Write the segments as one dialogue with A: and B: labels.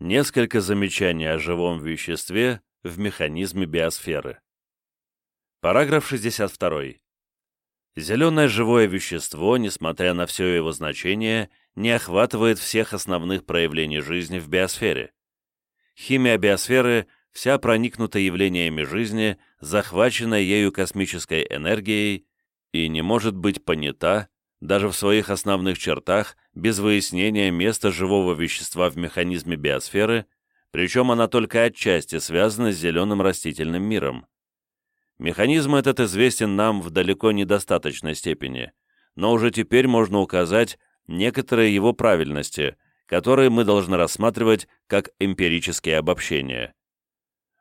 A: Несколько замечаний о живом веществе в механизме биосферы. Параграф 62. Зеленое живое вещество, несмотря на все его значение, не охватывает всех основных проявлений жизни в биосфере. Химия биосферы вся проникнута явлениями жизни, захваченная ею космической энергией, и не может быть понята, даже в своих основных чертах, без выяснения места живого вещества в механизме биосферы, причем она только отчасти связана с зеленым растительным миром. Механизм этот известен нам в далеко недостаточной степени, но уже теперь можно указать некоторые его правильности, которые мы должны рассматривать как эмпирические обобщения.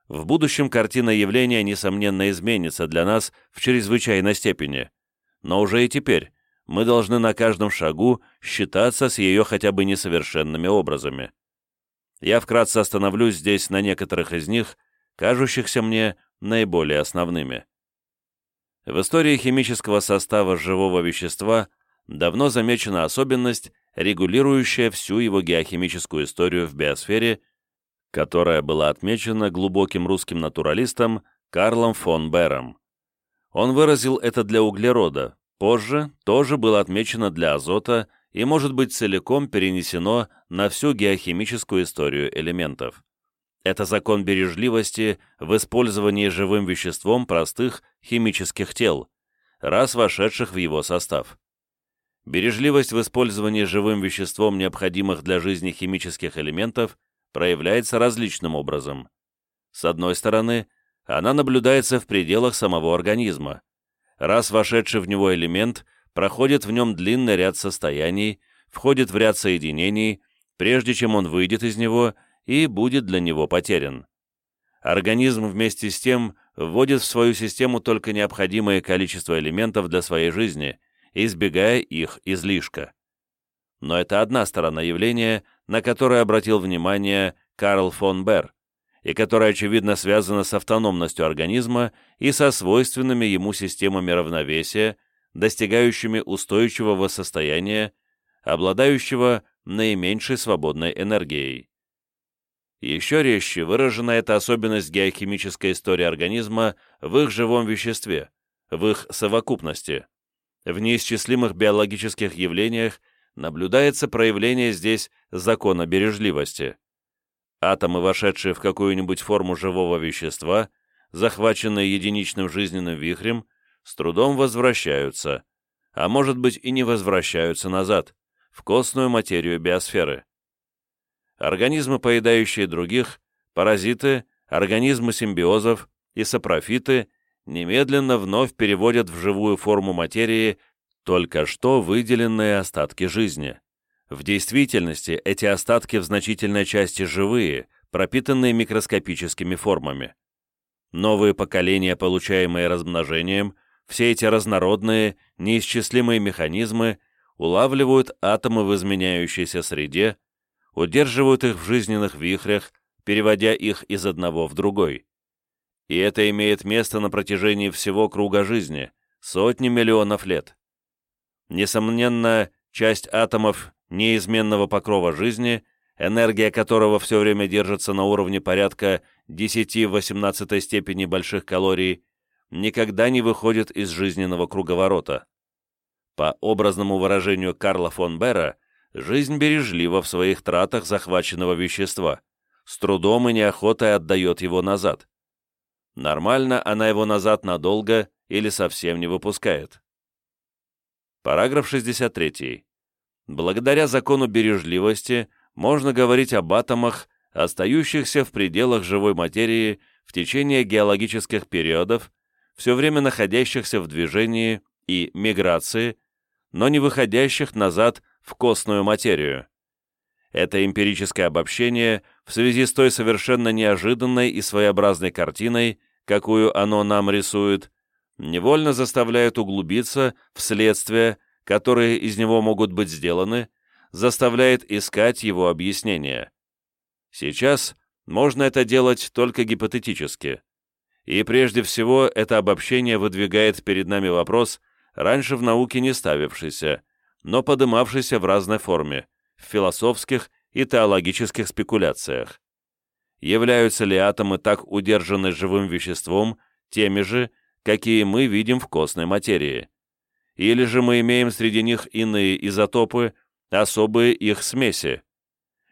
A: В будущем картина явления, несомненно, изменится для нас в чрезвычайной степени, но уже и теперь мы должны на каждом шагу считаться с ее хотя бы несовершенными образами. Я вкратце остановлюсь здесь на некоторых из них, кажущихся мне наиболее основными. В истории химического состава живого вещества давно замечена особенность, регулирующая всю его геохимическую историю в биосфере, которая была отмечена глубоким русским натуралистом Карлом фон Бером. Он выразил это для углерода, позже тоже было отмечено для азота и может быть целиком перенесено на всю геохимическую историю элементов. Это закон бережливости в использовании живым веществом простых химических тел, раз вошедших в его состав. Бережливость в использовании живым веществом необходимых для жизни химических элементов проявляется различным образом. С одной стороны, она наблюдается в пределах самого организма. Раз вошедший в него элемент проходит в нем длинный ряд состояний, входит в ряд соединений, прежде чем он выйдет из него и будет для него потерян. Организм вместе с тем вводит в свою систему только необходимое количество элементов для своей жизни, избегая их излишка. Но это одна сторона явления, на которое обратил внимание Карл фон Берр, и которая, очевидно, связана с автономностью организма и со свойственными ему системами равновесия, достигающими устойчивого состояния, обладающего наименьшей свободной энергией. Еще резче выражена эта особенность геохимической истории организма в их живом веществе, в их совокупности. В неисчислимых биологических явлениях наблюдается проявление здесь закона бережливости. Атомы, вошедшие в какую-нибудь форму живого вещества, захваченные единичным жизненным вихрем, с трудом возвращаются, а может быть и не возвращаются назад, в костную материю биосферы организмы, поедающие других, паразиты, организмы симбиозов и сапрофиты немедленно вновь переводят в живую форму материи только что выделенные остатки жизни. В действительности эти остатки в значительной части живые, пропитанные микроскопическими формами. Новые поколения, получаемые размножением, все эти разнородные, неисчислимые механизмы улавливают атомы в изменяющейся среде, удерживают их в жизненных вихрях, переводя их из одного в другой. И это имеет место на протяжении всего круга жизни, сотни миллионов лет. Несомненно, часть атомов неизменного покрова жизни, энергия которого все время держится на уровне порядка 10 в 18 степени больших калорий, никогда не выходит из жизненного круговорота. По образному выражению Карла фон Бера, жизнь бережлива в своих тратах захваченного вещества, с трудом и неохотой отдает его назад. Нормально она его назад надолго или совсем не выпускает. Параграф 63. Благодаря закону бережливости можно говорить об атомах, остающихся в пределах живой материи в течение геологических периодов, все время находящихся в движении и миграции, но не выходящих назад в костную материю. Это эмпирическое обобщение в связи с той совершенно неожиданной и своеобразной картиной, какую оно нам рисует, невольно заставляет углубиться в следствия, которые из него могут быть сделаны, заставляет искать его объяснение. Сейчас можно это делать только гипотетически. И прежде всего это обобщение выдвигает перед нами вопрос, раньше в науке не ставившийся, но подымавшийся в разной форме, в философских и теологических спекуляциях. Являются ли атомы так удержаны живым веществом теми же, какие мы видим в костной материи? Или же мы имеем среди них иные изотопы, особые их смеси?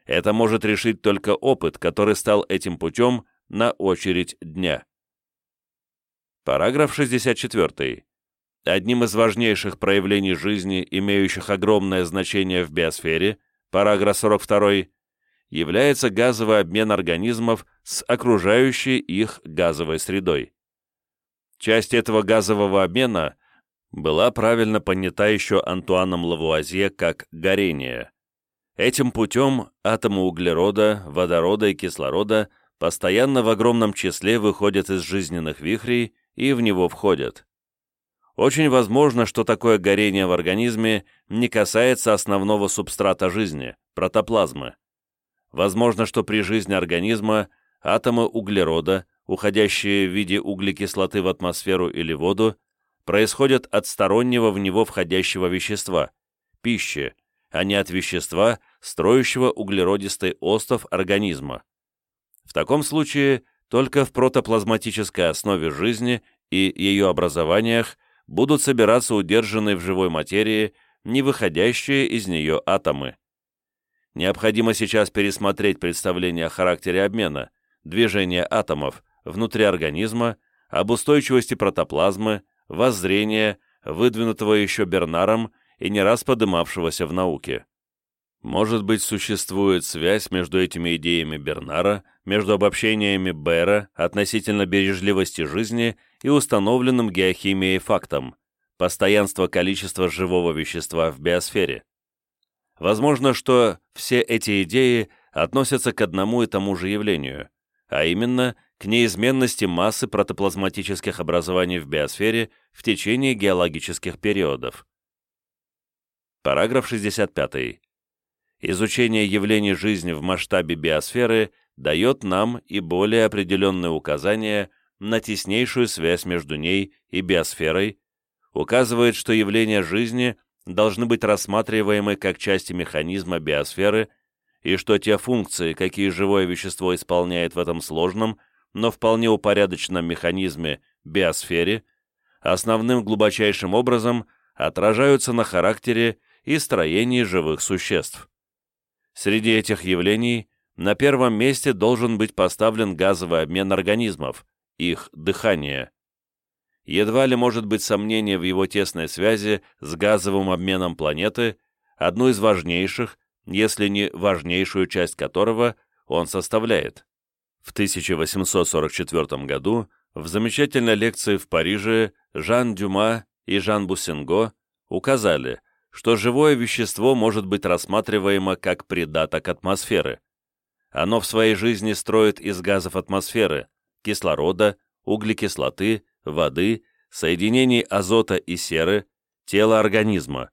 A: Это может решить только опыт, который стал этим путем на очередь дня. Параграф 64. Одним из важнейших проявлений жизни, имеющих огромное значение в биосфере, параграф 42, является газовый обмен организмов с окружающей их газовой средой. Часть этого газового обмена была правильно понята еще Антуаном Лавуазье как горение. Этим путем атомы углерода, водорода и кислорода постоянно в огромном числе выходят из жизненных вихрей и в него входят. Очень возможно, что такое горение в организме не касается основного субстрата жизни – протоплазмы. Возможно, что при жизни организма атомы углерода, уходящие в виде углекислоты в атмосферу или воду, происходят от стороннего в него входящего вещества – пищи, а не от вещества, строящего углеродистый остов организма. В таком случае только в протоплазматической основе жизни и ее образованиях будут собираться удержанные в живой материи, не выходящие из нее атомы. Необходимо сейчас пересмотреть представление о характере обмена, движения атомов внутри организма, об устойчивости протоплазмы, воззрения, выдвинутого еще Бернаром и не раз подымавшегося в науке. Может быть, существует связь между этими идеями Бернара, между обобщениями Бера относительно бережливости жизни и установленным геохимией фактом – постоянство количества живого вещества в биосфере. Возможно, что все эти идеи относятся к одному и тому же явлению, а именно к неизменности массы протоплазматических образований в биосфере в течение геологических периодов. Параграф 65. Изучение явлений жизни в масштабе биосферы дает нам и более определенные указания на теснейшую связь между ней и биосферой, указывает, что явления жизни должны быть рассматриваемы как части механизма биосферы и что те функции, какие живое вещество исполняет в этом сложном, но вполне упорядоченном механизме биосфере, основным глубочайшим образом отражаются на характере и строении живых существ. Среди этих явлений на первом месте должен быть поставлен газовый обмен организмов, их дыхание едва ли может быть сомнение в его тесной связи с газовым обменом планеты, одну из важнейших, если не важнейшую часть которого он составляет. В 1844 году в замечательной лекции в Париже Жан Дюма и Жан Буссенго указали, что живое вещество может быть рассматриваемо как придаток атмосферы. Оно в своей жизни строит из газов атмосферы, кислорода, углекислоты, воды, соединений азота и серы, тело организма.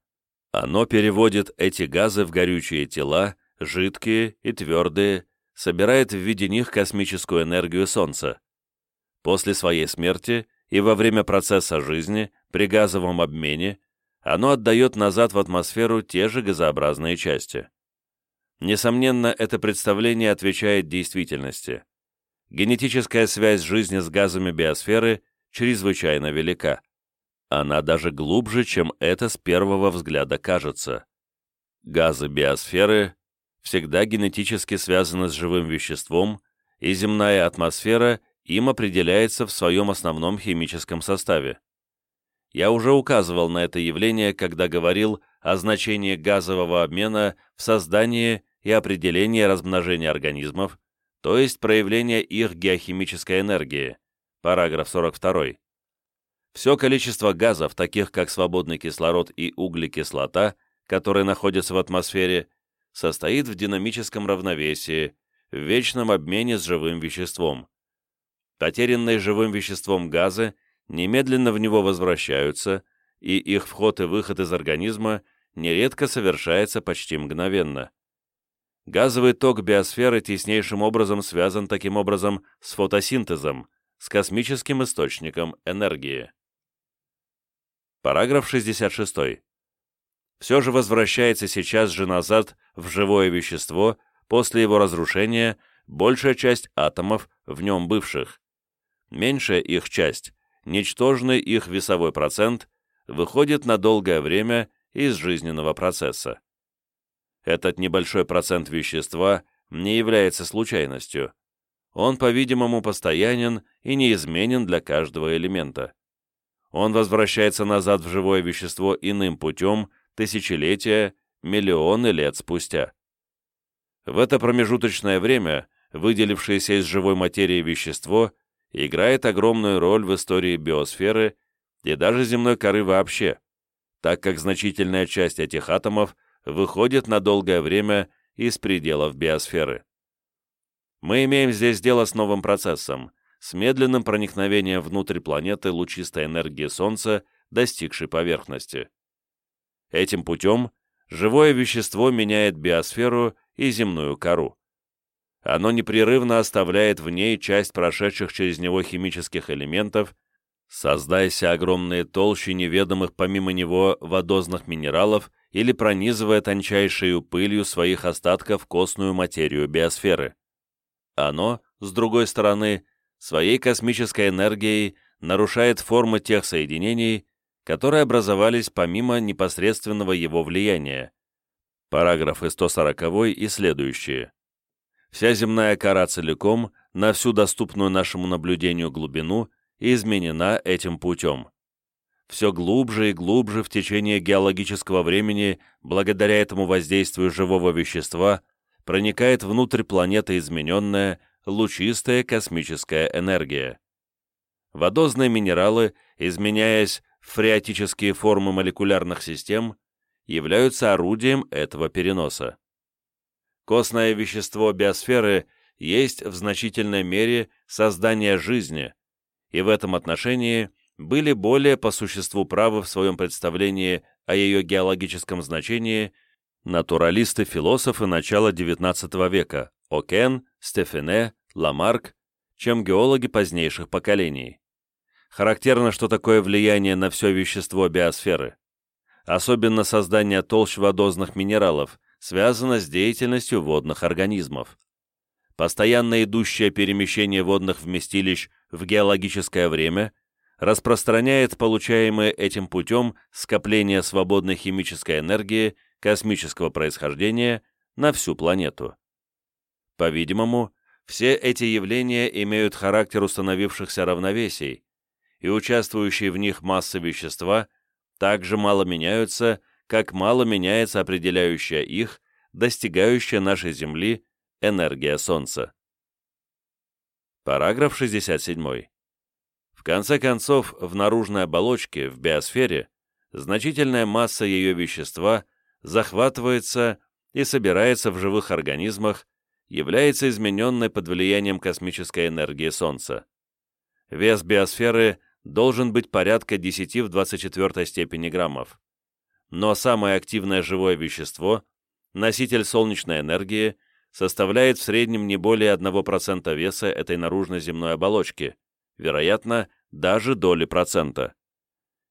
A: Оно переводит эти газы в горючие тела, жидкие и твердые, собирает в виде них космическую энергию Солнца. После своей смерти и во время процесса жизни, при газовом обмене, оно отдает назад в атмосферу те же газообразные части. Несомненно, это представление отвечает действительности. Генетическая связь жизни с газами биосферы чрезвычайно велика. Она даже глубже, чем это с первого взгляда кажется. Газы биосферы всегда генетически связаны с живым веществом, и земная атмосфера им определяется в своем основном химическом составе. Я уже указывал на это явление, когда говорил о значении газового обмена в создании и определении размножения организмов, то есть проявления их геохимической энергии параграф 42. Все количество газов, таких как свободный кислород и углекислота, которые находятся в атмосфере, состоит в динамическом равновесии, в вечном обмене с живым веществом. Потерянные живым веществом газы немедленно в него возвращаются, и их вход и выход из организма нередко совершается почти мгновенно. Газовый ток биосферы теснейшим образом связан таким образом с фотосинтезом, с космическим источником энергии. Параграф 66. Все же возвращается сейчас же назад в живое вещество после его разрушения большая часть атомов в нем бывших. Меньшая их часть, ничтожный их весовой процент, выходит на долгое время из жизненного процесса. Этот небольшой процент вещества не является случайностью. Он, по-видимому, постоянен и неизменен для каждого элемента. Он возвращается назад в живое вещество иным путем тысячелетия, миллионы лет спустя. В это промежуточное время выделившееся из живой материи вещество играет огромную роль в истории биосферы и даже земной коры вообще, так как значительная часть этих атомов выходит на долгое время из пределов биосферы. Мы имеем здесь дело с новым процессом, с медленным проникновением внутрь планеты лучистой энергии Солнца, достигшей поверхности. Этим путем живое вещество меняет биосферу и земную кору. Оно непрерывно оставляет в ней часть прошедших через него химических элементов, создайся огромные толщи неведомых помимо него водозных минералов или пронизывая тончайшей пылью своих остатков костную материю биосферы. Оно, с другой стороны, своей космической энергией нарушает формы тех соединений, которые образовались помимо непосредственного его влияния. Параграфы 140 и следующие. Вся земная кора целиком, на всю доступную нашему наблюдению глубину, изменена этим путем. Все глубже и глубже в течение геологического времени, благодаря этому воздействию живого вещества, проникает внутрь планеты измененная, лучистая космическая энергия. Водозные минералы, изменяясь в фреатические формы молекулярных систем, являются орудием этого переноса. Костное вещество биосферы есть в значительной мере создание жизни, и в этом отношении были более по существу правы в своем представлении о ее геологическом значении натуралисты-философы начала XIX века Окен, Стефене, Ламарк, чем геологи позднейших поколений. Характерно, что такое влияние на все вещество биосферы. Особенно создание толщ водозных минералов – связано с деятельностью водных организмов. Постоянно идущее перемещение водных вместилищ в геологическое время распространяет получаемое этим путем скопление свободной химической энергии космического происхождения на всю планету. По-видимому, все эти явления имеют характер установившихся равновесий, и участвующие в них массы вещества также мало меняются, как мало меняется определяющая их, достигающая нашей Земли, энергия Солнца. Параграф 67. В конце концов, в наружной оболочке, в биосфере, значительная масса ее вещества захватывается и собирается в живых организмах, является измененной под влиянием космической энергии Солнца. Вес биосферы должен быть порядка 10 в 24 степени граммов но самое активное живое вещество, носитель солнечной энергии, составляет в среднем не более 1% веса этой наружной земной оболочки, вероятно, даже доли процента.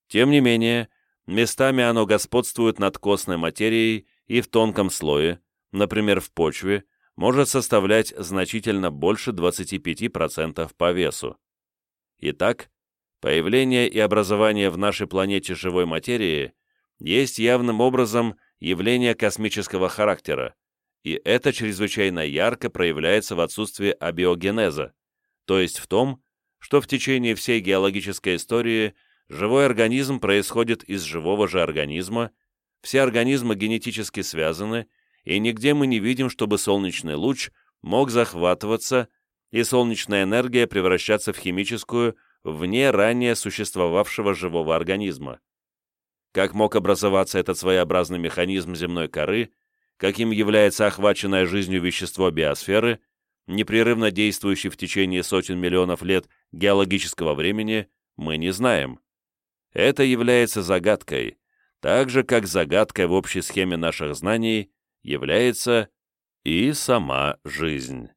A: Тем не менее, местами оно господствует над костной материей и в тонком слое, например, в почве, может составлять значительно больше 25% по весу. Итак, появление и образование в нашей планете живой материи есть явным образом явление космического характера, и это чрезвычайно ярко проявляется в отсутствии абиогенеза, то есть в том, что в течение всей геологической истории живой организм происходит из живого же организма, все организмы генетически связаны, и нигде мы не видим, чтобы солнечный луч мог захватываться и солнечная энергия превращаться в химическую вне ранее существовавшего живого организма как мог образоваться этот своеобразный механизм земной коры, каким является охваченное жизнью вещество биосферы, непрерывно действующий в течение сотен миллионов лет геологического времени, мы не знаем. Это является загадкой, так же, как загадкой в общей схеме наших знаний является и сама жизнь.